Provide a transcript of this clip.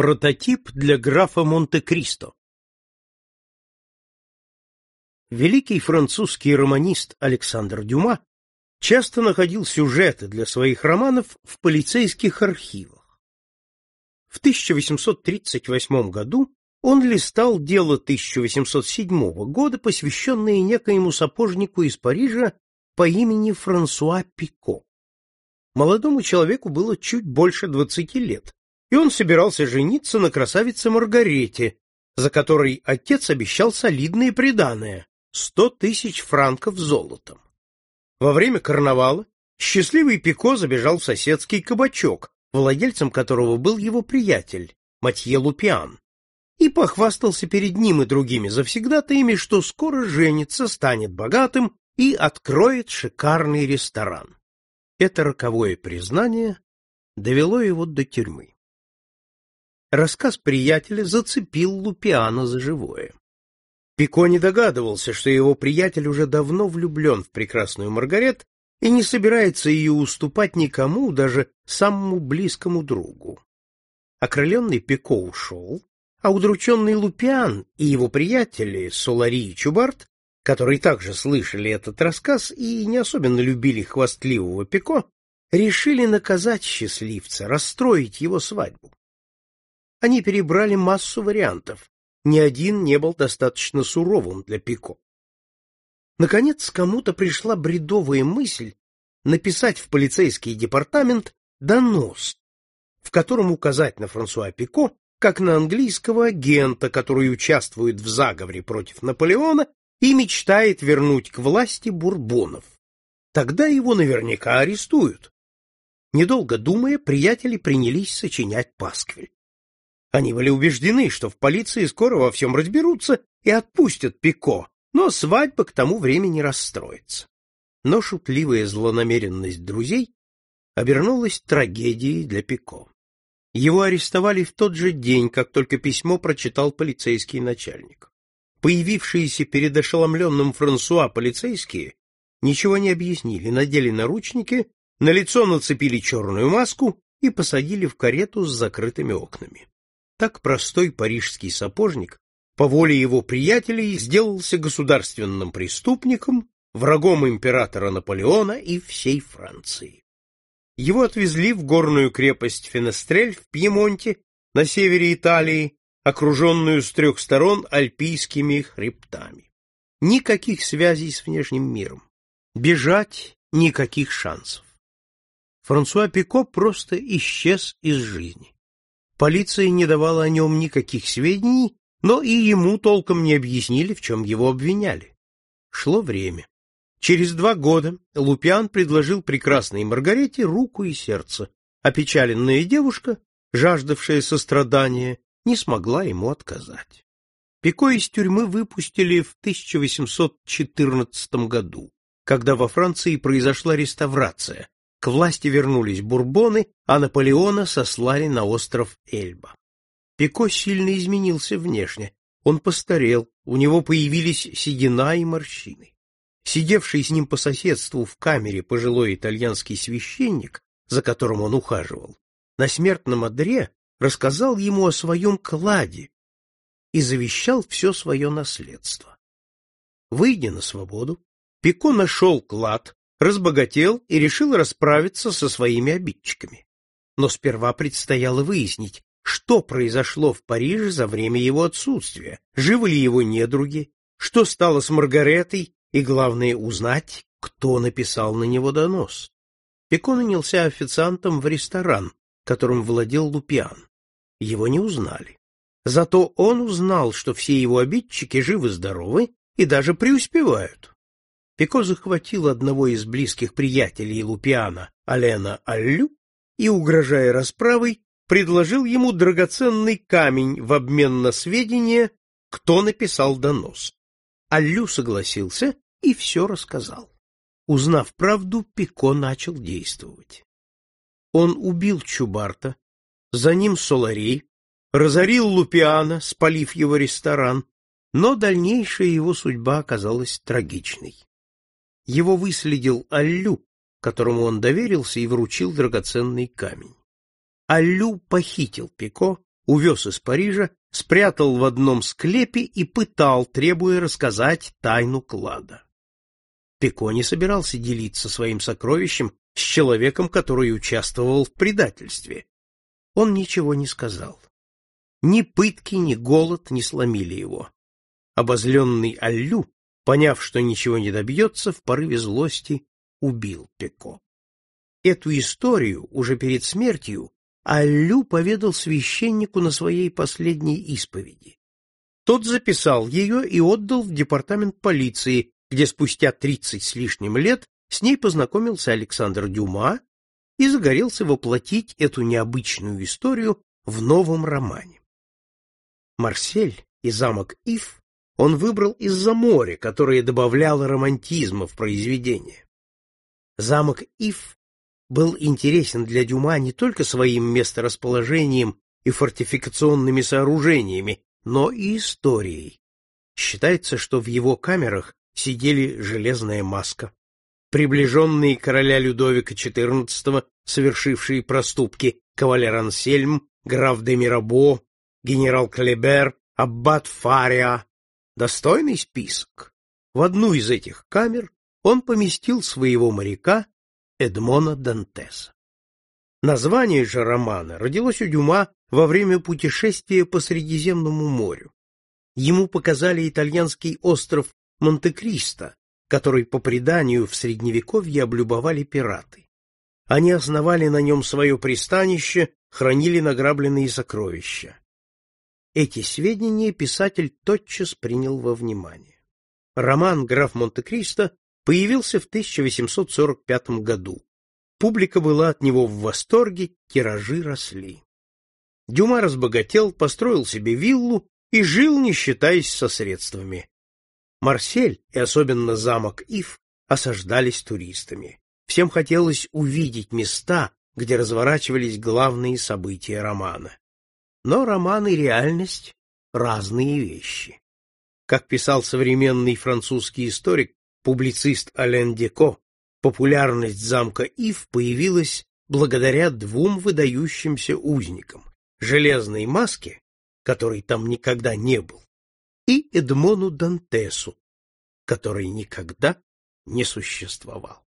Прототип для графа Монте-Кристо Великий французский романист Александр Дюма часто находил сюжеты для своих романов в полицейских архивах. В 1838 году он листал дело 1807 года, посвященное некоему сапожнику из Парижа по имени Франсуа Пико. Молодому человеку было чуть больше двадцати лет, и он собирался жениться на красавице Маргарете, за которой отец обещал солидные приданое — сто тысяч франков золотом. Во время карнавала счастливый Пико забежал в соседский кабачок, владельцем которого был его приятель, Матье Лупиан, и похвастался перед ним и другими завсегдатаями, что скоро женится, станет богатым и откроет шикарный ресторан. Это роковое признание довело его до тюрьмы. Рассказ приятеля зацепил Лупиана за живое. Пико не догадывался, что его приятель уже давно влюблен в прекрасную Маргарет и не собирается ее уступать никому, даже самому близкому другу. Окрыленный Пико ушел, а удрученный Лупиан и его приятели Солари и Чубарт, которые также слышали этот рассказ и не особенно любили хвастливого Пико, решили наказать счастливца, расстроить его свадьбу. Они перебрали массу вариантов, ни один не был достаточно суровым для Пико. Наконец, кому-то пришла бредовая мысль написать в полицейский департамент донос, в котором указать на Франсуа Пико как на английского агента, который участвует в заговоре против Наполеона и мечтает вернуть к власти бурбонов. Тогда его наверняка арестуют. Недолго думая, приятели принялись сочинять пасквиль. Они были убеждены, что в полиции скоро во всем разберутся и отпустят Пико, но свадьба к тому времени расстроится. Но шутливая злонамеренность друзей обернулась трагедией для Пико. Его арестовали в тот же день, как только письмо прочитал полицейский начальник. Появившиеся перед ошеломленным Франсуа полицейские ничего не объяснили, надели наручники, на лицо нацепили черную маску и посадили в карету с закрытыми окнами. Так простой парижский сапожник по воле его приятелей сделался государственным преступником, врагом императора Наполеона и всей Франции. Его отвезли в горную крепость Фенестрель в Пьемонте на севере Италии, окруженную с трех сторон альпийскими хребтами. Никаких связей с внешним миром. Бежать никаких шансов. Франсуа Пико просто исчез из жизни. Полиция не давала о нем никаких сведений, но и ему толком не объяснили, в чем его обвиняли. Шло время. Через два года Лупиан предложил прекрасной Маргарете руку и сердце. Опечаленная девушка, жаждавшая сострадания, не смогла ему отказать. Пико из тюрьмы выпустили в 1814 году, когда во Франции произошла реставрация, к власти вернулись бурбоны, а Наполеона сослали на остров Эльба. Пико сильно изменился внешне. Он постарел, у него появились седина и морщины. Сидевший с ним по соседству в камере пожилой итальянский священник, за которым он ухаживал, на смертном одре рассказал ему о своем кладе и завещал все свое наследство. Выйдя на свободу, Пико нашел клад, разбогател и решил расправиться со своими обидчиками. Но сперва предстояло выяснить, что произошло в Париже за время его отсутствия, живы ли его недруги, что стало с Маргаретой и, главное, узнать, кто написал на него донос. Пико нанялся официантом в ресторан, которым владел Лупиан. Его не узнали. Зато он узнал, что все его обидчики живы-здоровы и даже преуспевают. Пико захватил одного из близких приятелей Лупиана, Алена Аллю, и, угрожая расправой, предложил ему драгоценный камень в обмен на сведения, кто написал донос. Аллю согласился и все рассказал. Узнав правду, Пико начал действовать. Он убил Чубарта, за ним Соларей, разорил Лупиана, спалив его ресторан, но дальнейшая его судьба оказалась трагичной. Его выследил Аллю, которому он доверился и вручил драгоценный камень. Аллю похитил Пико, увез из Парижа, спрятал в одном склепе и пытал, требуя рассказать тайну клада. Пико не собирался делиться своим сокровищем с человеком, который участвовал в предательстве. Он ничего не сказал. Ни пытки, ни голод не сломили его. Обозленный Аллю, поняв, что ничего не добьется, в порыве злости убил Пико. Эту историю уже перед смертью Аллю поведал священнику на своей последней исповеди. Тот записал ее и отдал в департамент полиции, где спустя тридцать с лишним лет с ней познакомился Александр Дюма и загорелся воплотить эту необычную историю в новом романе. Марсель и замок Ив он выбрал из-за моря, которое добавляло романтизма в произведение. Замок Ив был интересен для Дюма не только своим месторасположением и фортификационными сооружениями, но и историей. Считается, что в его камерах сидели железная маска, приближенные короля Людовика XIV, совершившие проступки, кавалер Ансельм, граф де Мирабо, генерал Клебер, аббат Фариа. Достойный список. В одну из этих камер он поместил своего моряка Эдмона Дантеса. Название же романа родилось у Дюма во время путешествия по Средиземному морю. Ему показали итальянский остров Монте-Кристо, который по преданию в средневековье облюбовали пираты. Они основали на нем свое пристанище, хранили награбленные сокровища. Эти сведения писатель тотчас принял во внимание. Роман «Граф Монте-Кристо» появился в 1845 году. Публика была от него в восторге, тиражи росли. Дюма разбогател, построил себе виллу и жил, не считаясь со средствами. Марсель и особенно замок Ив осаждались туристами. Всем хотелось увидеть места, где разворачивались главные события романа. Но роман и реальность — разные вещи. Как писал современный французский историк публицист Ален Деко, популярность замка Ив появилась благодаря двум выдающимся узникам — Железной Маске, который там никогда не был, и Эдмону Дантесу, который никогда не существовал.